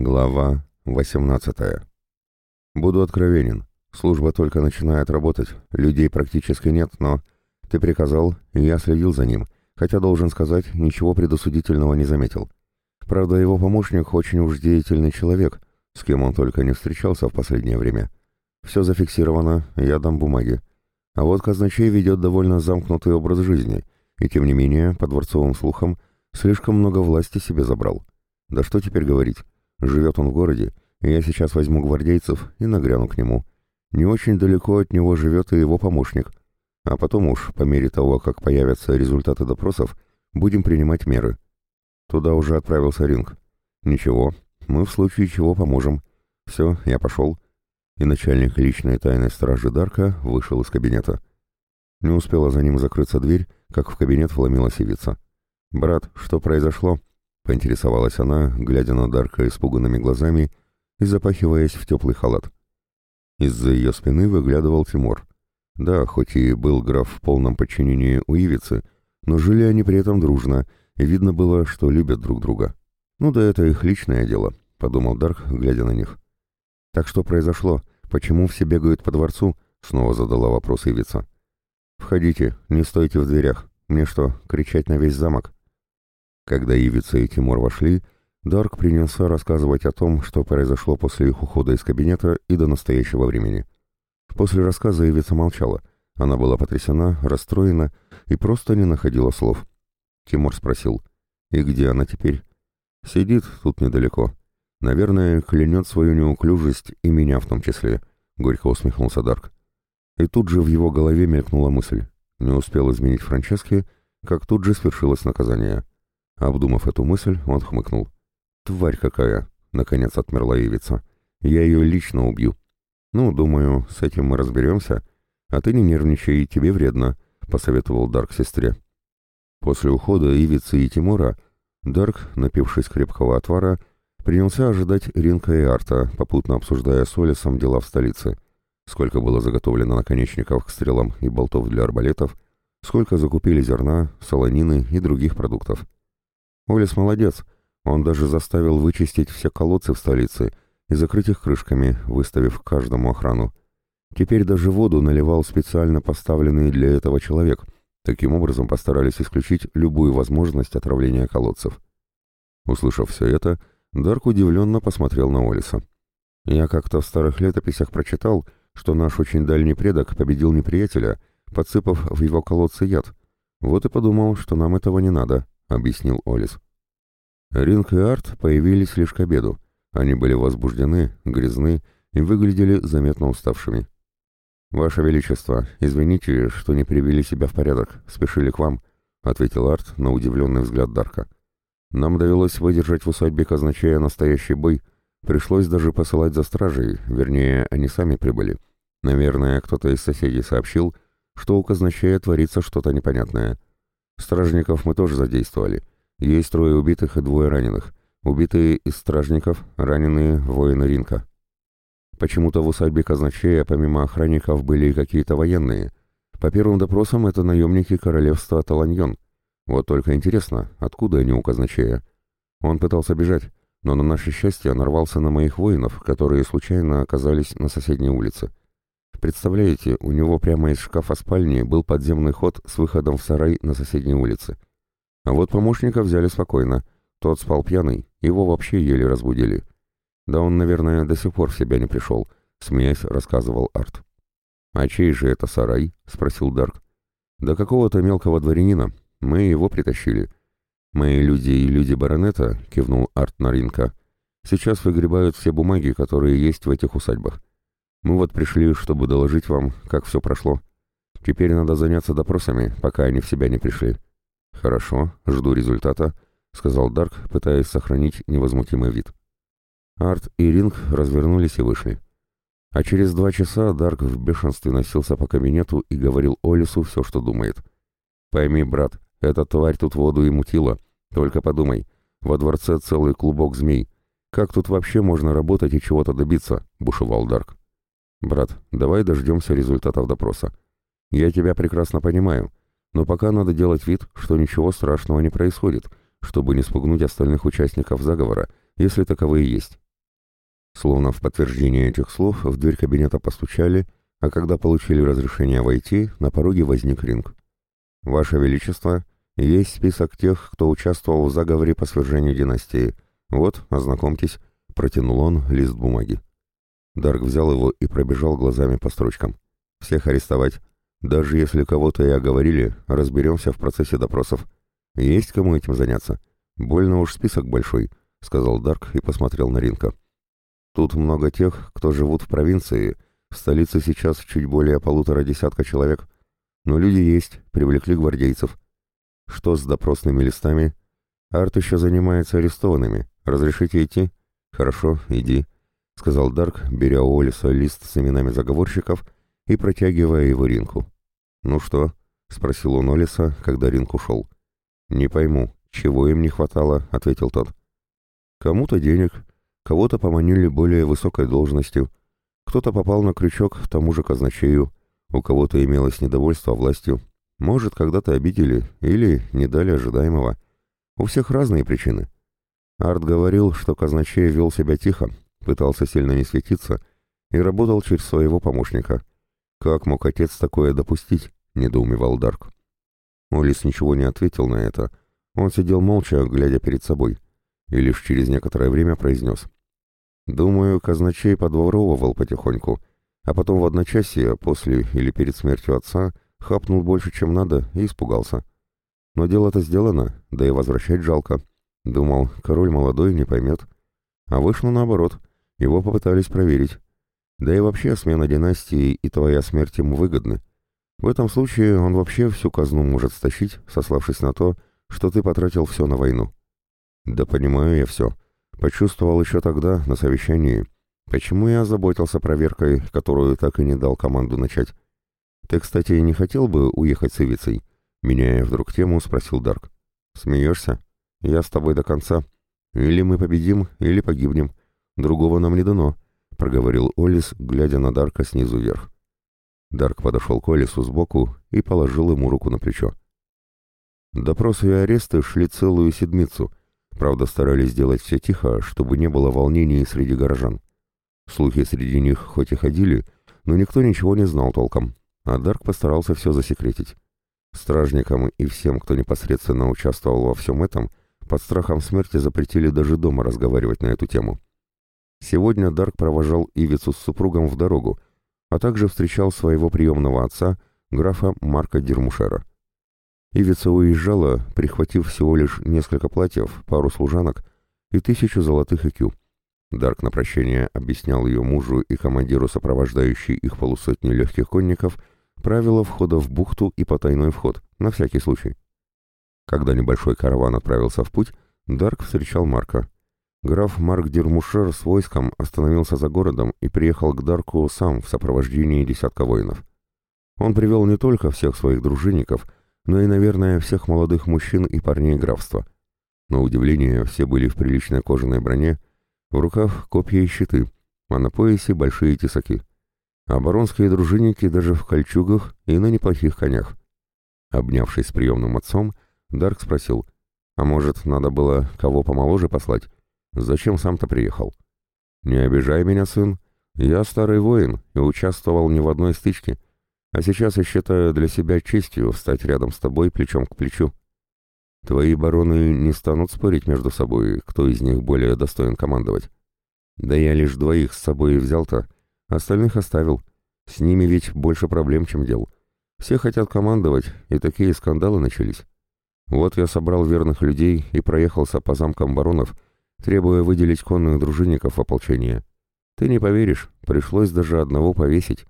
Глава 18. Буду откровенен. Служба только начинает работать, людей практически нет, но... Ты приказал, и я следил за ним, хотя, должен сказать, ничего предосудительного не заметил. Правда, его помощник очень уж деятельный человек, с кем он только не встречался в последнее время. Все зафиксировано, я дам бумаги. А вот казначей ведет довольно замкнутый образ жизни, и тем не менее, по дворцовым слухам, слишком много власти себе забрал. Да что теперь говорить? Живет он в городе, и я сейчас возьму гвардейцев и нагряну к нему. Не очень далеко от него живет и его помощник. А потом уж, по мере того, как появятся результаты допросов, будем принимать меры. Туда уже отправился Ринг. Ничего, мы в случае чего поможем. Все, я пошел. И начальник личной тайной стражи Дарка вышел из кабинета. Не успела за ним закрыться дверь, как в кабинет вломилась Ивица. «Брат, что произошло?» Поинтересовалась она, глядя на Дарка испуганными глазами и запахиваясь в теплый халат. Из-за ее спины выглядывал Тимур. Да, хоть и был граф в полном подчинении у Ивицы, но жили они при этом дружно, и видно было, что любят друг друга. «Ну да это их личное дело», — подумал Дарк, глядя на них. «Так что произошло? Почему все бегают по дворцу?» — снова задала вопрос Ивица. «Входите, не стойте в дверях. Мне что, кричать на весь замок?» Когда Ивица и Тимур вошли, Дарк принялся рассказывать о том, что произошло после их ухода из кабинета и до настоящего времени. После рассказа Ивица молчала. Она была потрясена, расстроена и просто не находила слов. Тимур спросил, «И где она теперь?» «Сидит тут недалеко. Наверное, клянет свою неуклюжесть и меня в том числе», — горько усмехнулся Дарк. И тут же в его голове мелькнула мысль. Не успел изменить Франчески, как тут же свершилось наказание — Обдумав эту мысль, он хмыкнул. «Тварь какая!» — наконец отмерла Ивица. «Я ее лично убью». «Ну, думаю, с этим мы разберемся. А ты не нервничай, тебе вредно», — посоветовал Дарк сестре. После ухода Ивицы и Тимура Дарк, напившись крепкого отвара, принялся ожидать Ринка и Арта, попутно обсуждая с Олесом дела в столице. Сколько было заготовлено наконечников к стрелам и болтов для арбалетов, сколько закупили зерна, солонины и других продуктов. Олес молодец. Он даже заставил вычистить все колодцы в столице и закрыть их крышками, выставив каждому охрану. Теперь даже воду наливал специально поставленный для этого человек. Таким образом постарались исключить любую возможность отравления колодцев. Услышав все это, Дарк удивленно посмотрел на Олиса. «Я как-то в старых летописях прочитал, что наш очень дальний предок победил неприятеля, подсыпав в его колодцы яд. Вот и подумал, что нам этого не надо. — объяснил Олис. Ринг и Арт появились лишь к обеду. Они были возбуждены, грязны и выглядели заметно уставшими. «Ваше Величество, извините, что не привели себя в порядок, спешили к вам», — ответил Арт на удивленный взгляд Дарка. «Нам довелось выдержать в усадьбе казначея настоящий бой, пришлось даже посылать за стражей, вернее, они сами прибыли. Наверное, кто-то из соседей сообщил, что у казначея творится что-то непонятное». Стражников мы тоже задействовали. Есть трое убитых и двое раненых. Убитые из стражников, раненые воины Ринка. Почему-то в усадьбе казначея помимо охранников были и какие-то военные. По первым допросам это наемники королевства Таланьон. Вот только интересно, откуда они у казначея? Он пытался бежать, но на наше счастье нарвался на моих воинов, которые случайно оказались на соседней улице. Представляете, у него прямо из шкафа спальни был подземный ход с выходом в сарай на соседней улице. А вот помощника взяли спокойно. Тот спал пьяный, его вообще еле разбудили. Да он, наверное, до сих пор в себя не пришел, смеясь, рассказывал Арт. «А чей же это сарай?» — спросил Дарк. «Да какого-то мелкого дворянина. Мы его притащили». «Мои люди и люди баронета», — кивнул Арт Наринка, — «сейчас выгребают все бумаги, которые есть в этих усадьбах. Мы вот пришли, чтобы доложить вам, как все прошло. Теперь надо заняться допросами, пока они в себя не пришли». «Хорошо, жду результата», — сказал Дарк, пытаясь сохранить невозмутимый вид. Арт и Ринг развернулись и вышли. А через два часа Дарк в бешенстве носился по кабинету и говорил Олису все, что думает. «Пойми, брат, эта тварь тут воду и мутила. Только подумай, во дворце целый клубок змей. Как тут вообще можно работать и чего-то добиться?» — бушевал Дарк. «Брат, давай дождемся результатов допроса. Я тебя прекрасно понимаю, но пока надо делать вид, что ничего страшного не происходит, чтобы не спугнуть остальных участников заговора, если таковые есть. Словно в подтверждение этих слов в дверь кабинета постучали, а когда получили разрешение войти, на пороге возник ринг. «Ваше Величество, есть список тех, кто участвовал в заговоре по свержению династии. Вот, ознакомьтесь», — протянул он лист бумаги. Дарк взял его и пробежал глазами по строчкам. «Всех арестовать. Даже если кого-то и оговорили, разберемся в процессе допросов. Есть кому этим заняться. Больно уж список большой», — сказал Дарк и посмотрел на Ринка. «Тут много тех, кто живут в провинции. В столице сейчас чуть более полутора десятка человек. Но люди есть, привлекли гвардейцев. Что с допросными листами? Арт еще занимается арестованными. Разрешите идти? Хорошо, иди», — сказал Дарк, беря у Олиса лист с именами заговорщиков и протягивая его Ринку. «Ну что?» — спросил он Олиса, когда Ринк ушел. «Не пойму, чего им не хватало?» — ответил тот. «Кому-то денег, кого-то поманили более высокой должностью, кто-то попал на крючок тому же казначею, у кого-то имелось недовольство властью, может, когда-то обидели или не дали ожидаемого. У всех разные причины. Арт говорил, что казначей вел себя тихо, пытался сильно не светиться и работал через своего помощника. Как мог отец такое допустить? — недоумевал Дарк. Олис ничего не ответил на это. Он сидел молча, глядя перед собой, и лишь через некоторое время произнес. «Думаю, казначей подворовывал потихоньку, а потом в одночасье, после или перед смертью отца, хапнул больше, чем надо, и испугался. Но дело-то сделано, да и возвращать жалко. Думал, король молодой, не поймет. А вышло наоборот, его попытались проверить. Да и вообще смена династии и твоя смерть ему выгодны. В этом случае он вообще всю казну может стащить, сославшись на то, что ты потратил все на войну. Да понимаю я все. Почувствовал еще тогда, на совещании. Почему я озаботился проверкой, которую так и не дал команду начать? Ты, кстати, не хотел бы уехать с Ивицей? Меняя вдруг тему, спросил Дарк. Смеешься? Я с тобой до конца. Или мы победим, или погибнем. Другого нам не дано, проговорил Олис, глядя на Дарка снизу вверх. Дарк подошел к Олису сбоку и положил ему руку на плечо. Допросы и аресты шли целую седмицу, правда старались сделать все тихо, чтобы не было волнений среди горожан. Слухи среди них хоть и ходили, но никто ничего не знал толком, а Дарк постарался все засекретить. Стражникам и всем, кто непосредственно участвовал во всем этом, под страхом смерти запретили даже дома разговаривать на эту тему. Сегодня Дарк провожал Ивицу с супругом в дорогу, а также встречал своего приемного отца, графа Марка Дермушера. Ивица уезжала, прихватив всего лишь несколько платьев, пару служанок и тысячу золотых икю. Дарк на прощение объяснял ее мужу и командиру, сопровождающей их полусотни легких конников, правила входа в бухту и потайной вход, на всякий случай. Когда небольшой караван отправился в путь, Дарк встречал Марка. Граф Марк Дермушер с войском остановился за городом и приехал к Дарку сам в сопровождении десятка воинов. Он привел не только всех своих дружинников, но и, наверное, всех молодых мужчин и парней графства. На удивление, все были в приличной кожаной броне, в руках копья и щиты, а на поясе большие тесаки. Баронские дружинники даже в кольчугах и на неплохих конях. Обнявшись с приемным отцом, Дарк спросил, «А может, надо было кого помоложе послать?» Зачем сам-то приехал? Не обижай меня, сын. Я старый воин и участвовал не в одной стычке, а сейчас я считаю для себя честью встать рядом с тобой плечом к плечу. Твои бароны не станут спорить между собой, кто из них более достоин командовать. Да я лишь двоих с собой взял-то, остальных оставил. С ними ведь больше проблем, чем дел. Все хотят командовать, и такие скандалы начались. Вот я собрал верных людей и проехался по замкам баронов, требуя выделить конных дружинников ополчения. Ты не поверишь, пришлось даже одного повесить.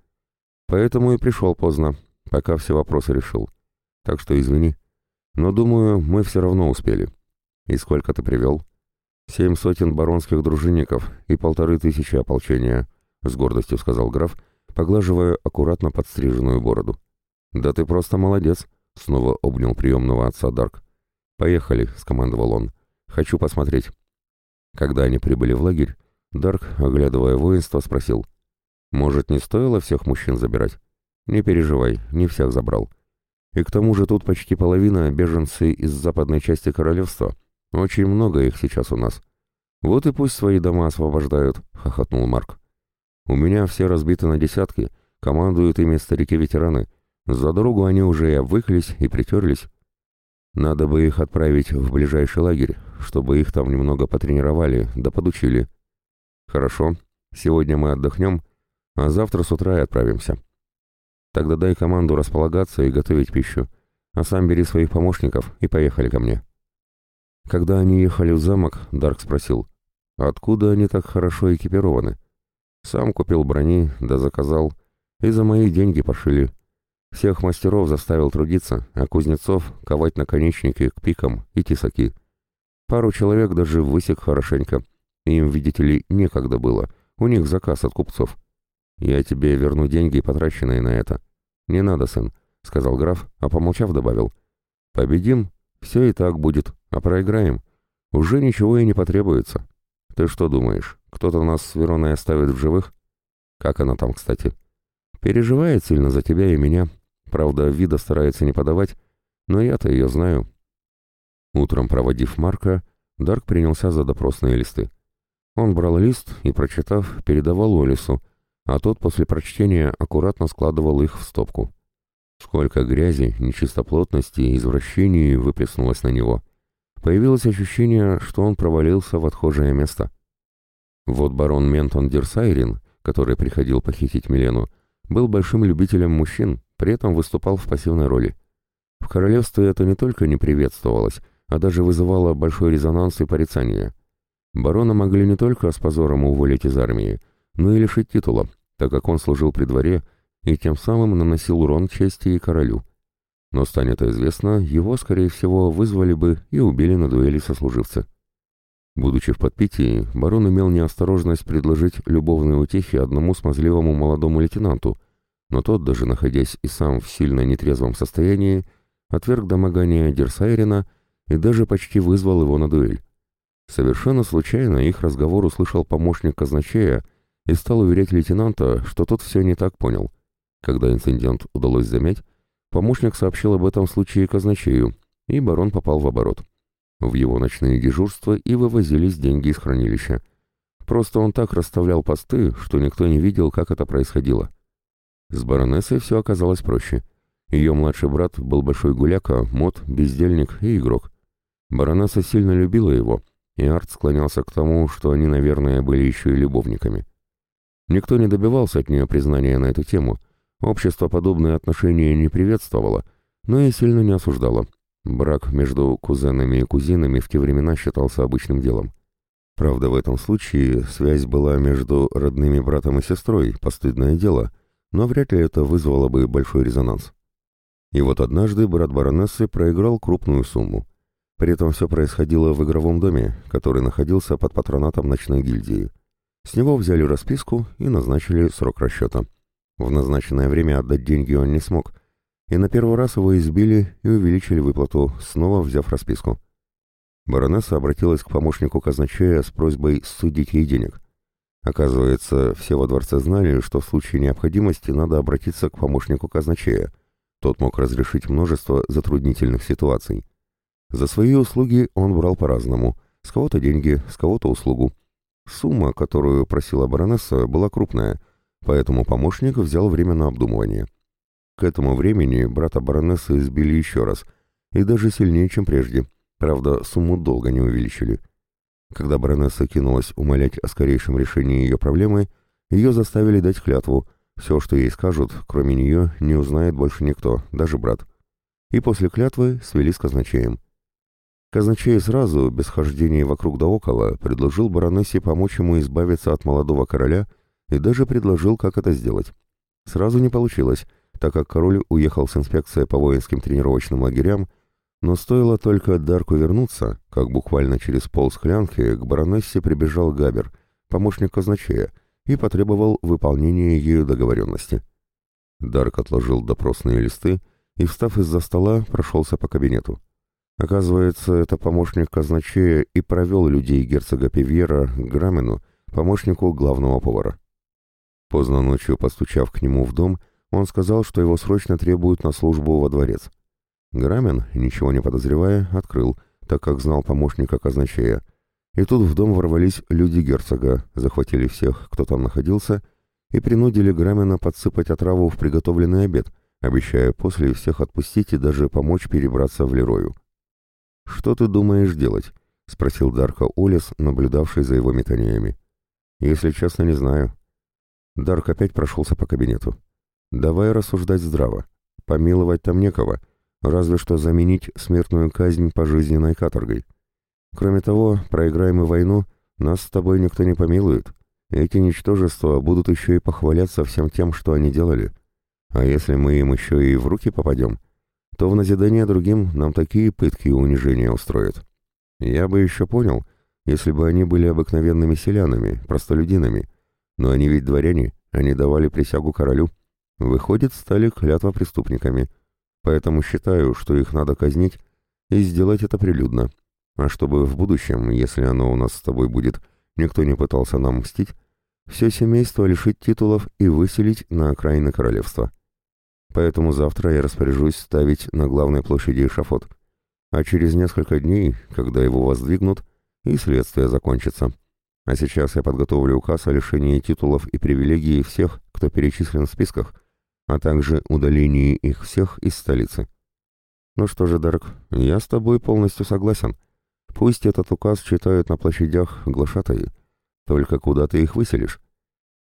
Поэтому и пришел поздно, пока все вопросы решил. Так что извини. Но, думаю, мы все равно успели. И сколько ты привел? Семь сотен баронских дружинников и полторы тысячи ополчения, с гордостью сказал граф, поглаживая аккуратно подстриженную бороду. Да ты просто молодец, снова обнял приемного отца Дарк. Поехали, скомандовал он. Хочу посмотреть. Когда они прибыли в лагерь, Дарк, оглядывая воинство, спросил. «Может, не стоило всех мужчин забирать?» «Не переживай, не всех забрал. И к тому же тут почти половина беженцы из западной части королевства. Очень много их сейчас у нас. «Вот и пусть свои дома освобождают», — хохотнул Марк. «У меня все разбиты на десятки, командуют ими старики-ветераны. За дорогу они уже и обвыклись, и притерлись. Надо бы их отправить в ближайший лагерь, чтобы их там немного потренировали, да подучили». «Хорошо, сегодня мы отдохнем, а завтра с утра и отправимся. Тогда дай команду располагаться и готовить пищу, а сам бери своих помощников и поехали ко мне». Когда они ехали в замок, Дарк спросил, откуда они так хорошо экипированы? Сам купил брони, да заказал, и за мои деньги пошили. Всех мастеров заставил трудиться, а кузнецов ковать наконечники к пикам и тесаки. Пару человек даже высек хорошенько. Им, видите ли, некогда было. У них заказ от купцов. Я тебе верну деньги, потраченные на это. Не надо, сын, — сказал граф, а помолчав добавил. Победим, все и так будет, а проиграем. Уже ничего и не потребуется. Ты что думаешь, кто-то нас с Вероной оставит в живых? Как она там, кстати? Переживает сильно за тебя и меня. Правда, вида старается не подавать, но я-то ее знаю. Утром, проводив Марка, Дарк принялся за допросные листы. Он брал лист и, прочитав, передавал Олису, а тот после прочтения аккуратно складывал их в стопку. Сколько грязи, нечистоплотности и извращений выплеснулось на него. Появилось ощущение, что он провалился в отхожее место. Вот барон Ментон Дерсайрин, который приходил похитить Милену, был большим любителем мужчин, при этом выступал в пассивной роли. В королевстве это не только не приветствовалось, а даже вызывало большой резонанс и порицание. Барона могли не только с позором уволить из армии, но и лишить титула, так как он служил при дворе и тем самым наносил урон чести и королю. Но станет известно, его, скорее всего, вызвали бы и убили на дуэли сослуживца. Будучи в подпитии, барон имел неосторожность предложить любовные утехи одному смазливому молодому лейтенанту, но тот, даже находясь и сам в сильно нетрезвом состоянии, отверг домогание Дерсайрина и даже почти вызвал его на дуэль. Совершенно случайно их разговор услышал помощник казначея и стал уверять лейтенанта, что тот все не так понял – когда инцидент удалось замять, помощник сообщил об этом случае казначею, и барон попал в оборот. В его ночные дежурства и вывозились деньги из хранилища. Просто он так расставлял посты, что никто не видел, как это происходило. С баронессой все оказалось проще. Ее младший брат был большой гуляка, мод, бездельник и игрок. Баронесса сильно любила его, и Арт склонялся к тому, что они, наверное, были еще и любовниками. Никто не добивался от нее признания на эту тему — Общество подобные отношения не приветствовало, но и сильно не осуждало. Брак между кузенами и кузинами в те времена считался обычным делом. Правда, в этом случае связь была между родными братом и сестрой, постыдное дело, но вряд ли это вызвало бы большой резонанс. И вот однажды брат баронессы проиграл крупную сумму. При этом все происходило в игровом доме, который находился под патронатом ночной гильдии. С него взяли расписку и назначили срок расчета. В назначенное время отдать деньги он не смог, и на первый раз его избили и увеличили выплату, снова взяв расписку. Баронесса обратилась к помощнику казначея с просьбой судить ей денег. Оказывается, все во дворце знали, что в случае необходимости надо обратиться к помощнику казначея. Тот мог разрешить множество затруднительных ситуаций. За свои услуги он брал по-разному. С кого-то деньги, с кого-то услугу. Сумма, которую просила баронесса, была крупная, поэтому помощник взял время на обдумывание. К этому времени брата баронессы избили еще раз, и даже сильнее, чем прежде. Правда, сумму долго не увеличили. Когда баронесса кинулась умолять о скорейшем решении ее проблемы, ее заставили дать клятву. Все, что ей скажут, кроме нее, не узнает больше никто, даже брат. И после клятвы свели с казначеем. Казначей сразу, без хождения вокруг да около, предложил баронессе помочь ему избавиться от молодого короля и даже предложил, как это сделать. Сразу не получилось, так как король уехал с инспекцией по воинским тренировочным лагерям, но стоило только Дарку вернуться, как буквально через пол склянки к баронессе прибежал Габер, помощник казначея, и потребовал выполнения ею договоренности. Дарк отложил допросные листы и, встав из-за стола, прошелся по кабинету. Оказывается, это помощник казначея и провел людей герцога Пивьера к Грамену, помощнику главного повара. Поздно ночью, постучав к нему в дом, он сказал, что его срочно требуют на службу во дворец. Грамен, ничего не подозревая, открыл, так как знал помощника казначея, И тут в дом ворвались люди герцога, захватили всех, кто там находился, и принудили Грамина подсыпать отраву в приготовленный обед, обещая после всех отпустить и даже помочь перебраться в Лерою. «Что ты думаешь делать?» — спросил Дарка Олес, наблюдавший за его метаниями. «Если честно, не знаю». Дарк опять прошелся по кабинету. «Давай рассуждать здраво. Помиловать там некого, разве что заменить смертную казнь пожизненной каторгой. Кроме того, проиграем мы войну, нас с тобой никто не помилует. Эти ничтожества будут еще и похваляться всем тем, что они делали. А если мы им еще и в руки попадем, то в назидание другим нам такие пытки и унижения устроят. Я бы еще понял, если бы они были обыкновенными селянами, простолюдинами. Но они ведь дворяне, они давали присягу королю. Выходит, стали клятва преступниками. Поэтому считаю, что их надо казнить и сделать это прилюдно. А чтобы в будущем, если оно у нас с тобой будет, никто не пытался нам мстить, все семейство лишить титулов и выселить на окраины королевства. Поэтому завтра я распоряжусь ставить на главной площади эшафот. А через несколько дней, когда его воздвигнут, и следствие закончится. А сейчас я подготовлю указ о лишении титулов и привилегий всех, кто перечислен в списках, а также удалении их всех из столицы. Ну что же, Дарк, я с тобой полностью согласен. Пусть этот указ читают на площадях глашатаи. Только куда ты их выселишь?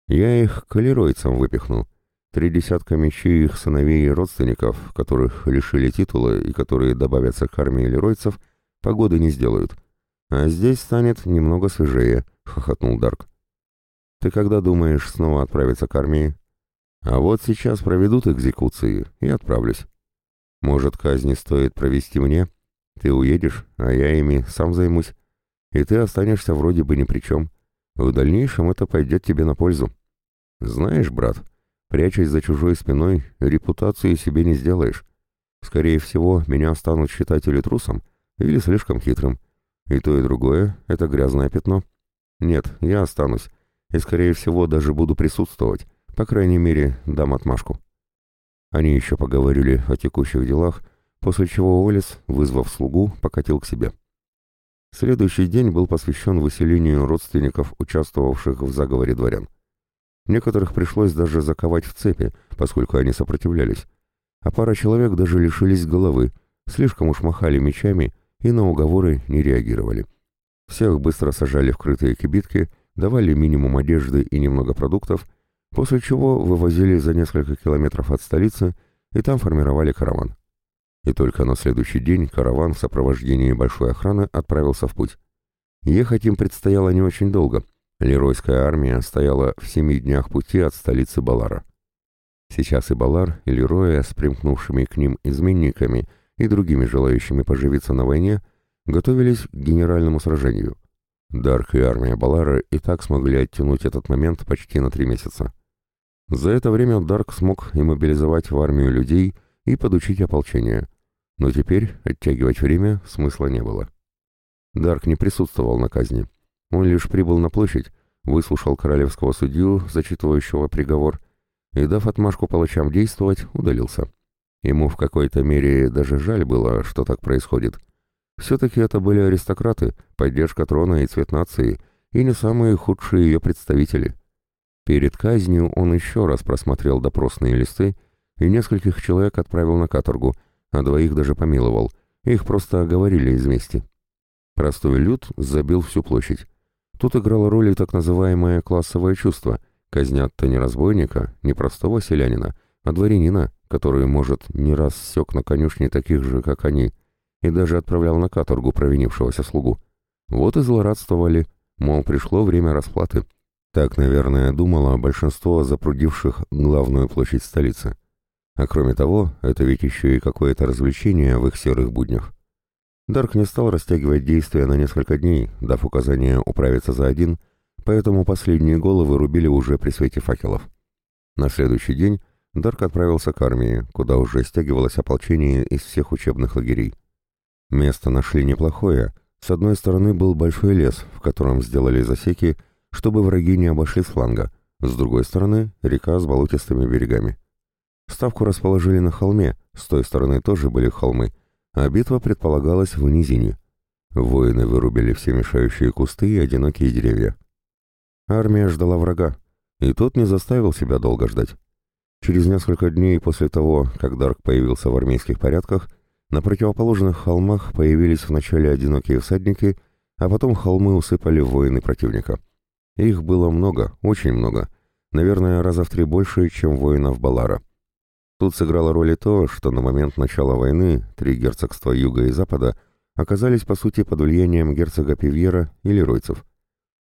Я их калеройцам выпихну, Три десятка мечей их сыновей и родственников, которых лишили титула и которые добавятся к армии леройцев, погоды не сделают. А здесь станет немного свежее, — хохотнул Дарк. Ты когда думаешь снова отправиться к армии? А вот сейчас проведут экзекуции и отправлюсь. Может, казни стоит провести мне? Ты уедешь, а я ими сам займусь. И ты останешься вроде бы ни при чем. В дальнейшем это пойдет тебе на пользу. Знаешь, брат, — Прячась за чужой спиной, репутацию себе не сделаешь. Скорее всего, меня станут считать или трусом, или слишком хитрым. И то, и другое — это грязное пятно. Нет, я останусь, и, скорее всего, даже буду присутствовать, по крайней мере, дам отмашку. Они еще поговорили о текущих делах, после чего Олис, вызвав слугу, покатил к себе. Следующий день был посвящен выселению родственников, участвовавших в заговоре дворян. Некоторых пришлось даже заковать в цепи, поскольку они сопротивлялись. А пара человек даже лишились головы, слишком уж махали мечами и на уговоры не реагировали. Всех быстро сажали в крытые кибитки, давали минимум одежды и немного продуктов, после чего вывозили за несколько километров от столицы и там формировали караван. И только на следующий день караван в сопровождении большой охраны отправился в путь. Ехать им предстояло не очень долго, Леройская армия стояла в семи днях пути от столицы Балара. Сейчас и Балар, и Лероя с примкнувшими к ним изменниками и другими желающими поживиться на войне готовились к генеральному сражению. Дарк и армия Балара и так смогли оттянуть этот момент почти на три месяца. За это время Дарк смог и мобилизовать в армию людей и подучить ополчение, но теперь оттягивать время смысла не было. Дарк не присутствовал на казни, он лишь прибыл на площадь, выслушал королевского судью, зачитывающего приговор, и, дав отмашку палачам действовать, удалился. Ему в какой-то мере даже жаль было, что так происходит. Все-таки это были аристократы, поддержка трона и цвет нации, и не самые худшие ее представители. Перед казнью он еще раз просмотрел допросные листы и нескольких человек отправил на каторгу, а двоих даже помиловал, их просто оговорили из мести. Простой люд забил всю площадь. Тут играло роль и так называемое классовое чувство. Казнят-то не разбойника, не простого селянина, а дворянина, который, может, не раз сёк на конюшне таких же, как они, и даже отправлял на каторгу провинившегося слугу. Вот и злорадствовали, мол, пришло время расплаты. Так, наверное, думало большинство запрудивших главную площадь столицы. А кроме того, это ведь еще и какое-то развлечение в их серых буднях. Дарк не стал растягивать действия на несколько дней, дав указание управиться за один, поэтому последние головы рубили уже при свете факелов. На следующий день Дарк отправился к армии, куда уже стягивалось ополчение из всех учебных лагерей. Место нашли неплохое. С одной стороны был большой лес, в котором сделали засеки, чтобы враги не обошли с фланга, с другой стороны — река с болотистыми берегами. Ставку расположили на холме, с той стороны тоже были холмы — а битва предполагалась в низине. Воины вырубили все мешающие кусты и одинокие деревья. Армия ждала врага, и тот не заставил себя долго ждать. Через несколько дней после того, как Дарк появился в армейских порядках, на противоположных холмах появились вначале одинокие всадники, а потом холмы усыпали воины противника. Их было много, очень много, наверное, раза в три больше, чем воинов Балара. Тут сыграло роль и то, что на момент начала войны три герцогства Юга и Запада оказались по сути под влиянием герцога Пивьера или Ройцев.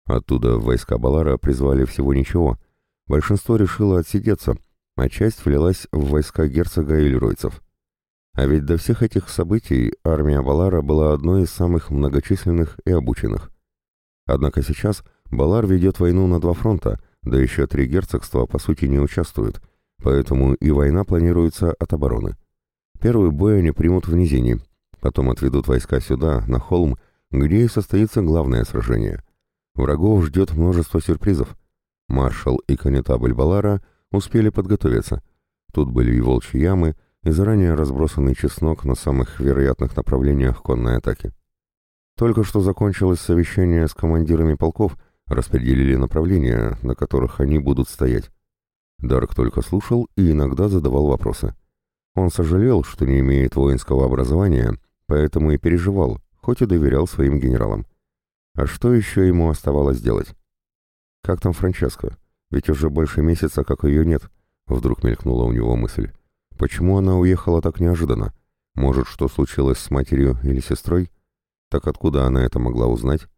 Оттуда войска Балара призвали всего ничего. Большинство решило отсидеться, а часть влилась в войска герцога Ильройцев. А ведь до всех этих событий армия Балара была одной из самых многочисленных и обученных. Однако сейчас Балар ведет войну на два фронта, да еще три герцогства по сути не участвуют, поэтому и война планируется от обороны. Первый бой они примут в низине, потом отведут войска сюда, на холм, где и состоится главное сражение. Врагов ждет множество сюрпризов. Маршал и конетабль Балара успели подготовиться. Тут были и волчьи ямы, и заранее разбросанный чеснок на самых вероятных направлениях конной атаки. Только что закончилось совещание с командирами полков, распределили направления, на которых они будут стоять. Дарк только слушал и иногда задавал вопросы. Он сожалел, что не имеет воинского образования, поэтому и переживал, хоть и доверял своим генералам. А что еще ему оставалось делать? Как там Франческа? Ведь уже больше месяца, как ее нет. Вдруг мелькнула у него мысль. Почему она уехала так неожиданно? Может, что случилось с матерью или сестрой? Так откуда она это могла узнать?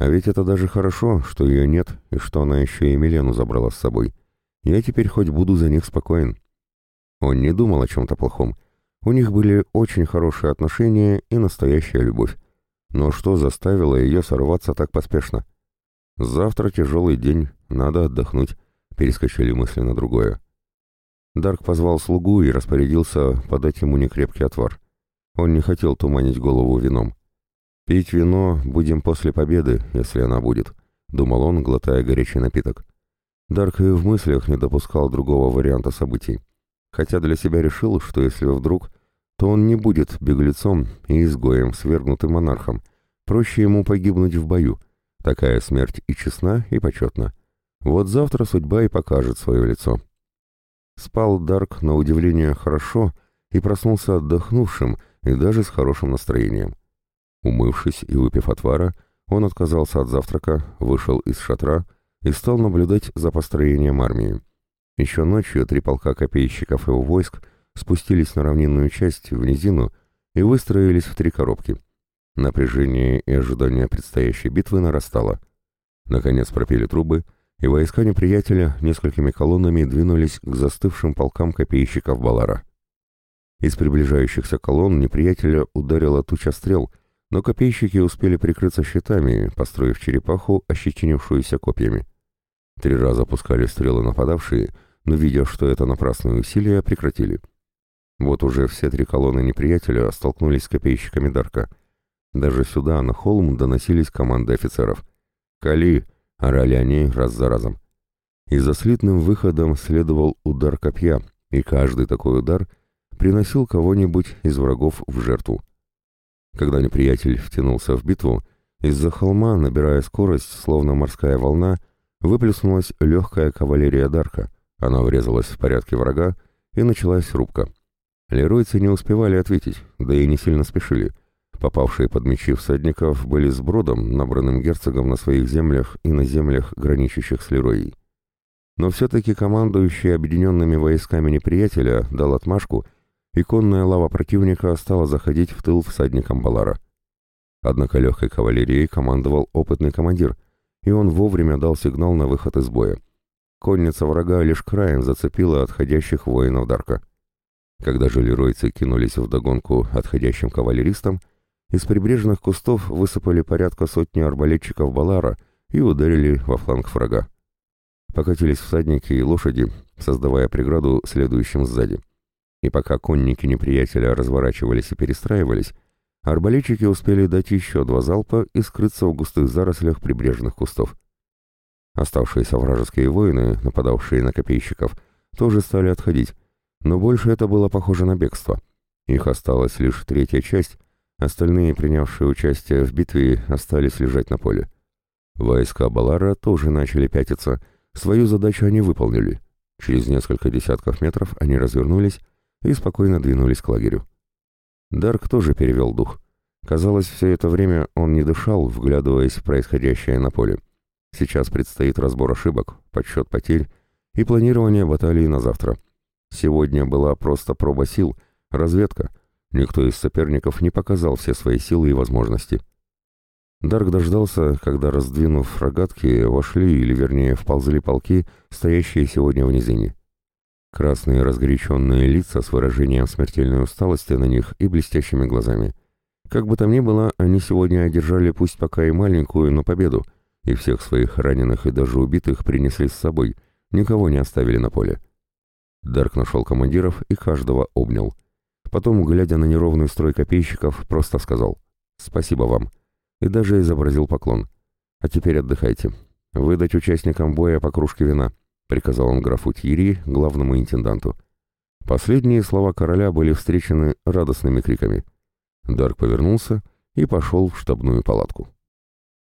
А ведь это даже хорошо, что ее нет, и что она еще и Милену забрала с собой. Я теперь хоть буду за них спокоен. Он не думал о чем-то плохом. У них были очень хорошие отношения и настоящая любовь. Но что заставило ее сорваться так поспешно? Завтра тяжелый день, надо отдохнуть. Перескочили мысли на другое. Дарк позвал слугу и распорядился подать ему некрепкий отвар. Он не хотел туманить голову вином. «Пить вино будем после победы, если она будет», — думал он, глотая горячий напиток. Дарк и в мыслях не допускал другого варианта событий. Хотя для себя решил, что если вдруг, то он не будет беглецом и изгоем, свергнутым монархом. Проще ему погибнуть в бою. Такая смерть и честна, и почетна. Вот завтра судьба и покажет свое лицо. Спал Дарк, на удивление, хорошо и проснулся отдохнувшим и даже с хорошим настроением. Умывшись и выпив отвара, он отказался от завтрака, вышел из шатра и стал наблюдать за построением армии. Еще ночью три полка копейщиков и войск спустились на равнинную часть, в низину, и выстроились в три коробки. Напряжение и ожидание предстоящей битвы нарастало. Наконец пропели трубы, и войска неприятеля несколькими колоннами двинулись к застывшим полкам копейщиков Балара. Из приближающихся колонн неприятеля ударила туча стрел, но копейщики успели прикрыться щитами, построив черепаху, ощетинившуюся копьями. Три раза пускали стрелы нападавшие, но, видя, что это напрасные усилия, прекратили. Вот уже все три колонны неприятеля столкнулись с копейщиками Дарка. Даже сюда, на холм, доносились команды офицеров. «Кали!» — орали они раз за разом. И за слитным выходом следовал удар копья, и каждый такой удар приносил кого-нибудь из врагов в жертву. Когда неприятель втянулся в битву, из-за холма, набирая скорость, словно морская волна, выплеснулась легкая кавалерия Дарка. Она врезалась в порядке врага, и началась рубка. Леройцы не успевали ответить, да и не сильно спешили. Попавшие под мечи всадников были с бродом, набранным герцогом на своих землях и на землях, граничащих с Лероей. Но все-таки командующий объединенными войсками неприятеля дал отмашку — и конная лава противника стала заходить в тыл всадникам Балара. Однако легкой кавалерией командовал опытный командир, и он вовремя дал сигнал на выход из боя. Конница врага лишь краем зацепила отходящих воинов Дарка. Когда же леройцы кинулись в догонку отходящим кавалеристам, из прибрежных кустов высыпали порядка сотни арбалетчиков Балара и ударили во фланг врага. Покатились всадники и лошади, создавая преграду следующим сзади. И пока конники неприятеля разворачивались и перестраивались, арбалетчики успели дать еще два залпа и скрыться в густых зарослях прибрежных кустов. Оставшиеся вражеские воины, нападавшие на копейщиков, тоже стали отходить, но больше это было похоже на бегство. Их осталась лишь третья часть, Остальные, принявшие участие в битве, остались лежать на поле. Войска Балара тоже начали пятиться. Свою задачу они выполнили. Через несколько десятков метров они развернулись и спокойно двинулись к лагерю. Дарк тоже перевел дух. Казалось, все это время он не дышал, вглядываясь в происходящее на поле. Сейчас предстоит разбор ошибок, подсчет потерь и планирование баталии на завтра. Сегодня была просто проба сил, разведка. Никто из соперников не показал все свои силы и возможности. Дарк дождался, когда, раздвинув рогатки, вошли, или вернее вползли полки, стоящие сегодня в низине. Красные разгоряченные лица с выражением смертельной усталости на них и блестящими глазами. Как бы там ни было, они сегодня одержали пусть пока и маленькую, но победу, и всех своих раненых и даже убитых принесли с собой, никого не оставили на поле. Дарк нашел командиров и каждого обнял. Потом, глядя на неровный строй копейщиков, просто сказал «Спасибо вам» и даже изобразил поклон. «А теперь отдыхайте. Выдать участникам боя по кружке вина», — приказал он графу Тьери, главному интенданту. Последние слова короля были встречены радостными криками. Дарк повернулся и пошел в штабную палатку.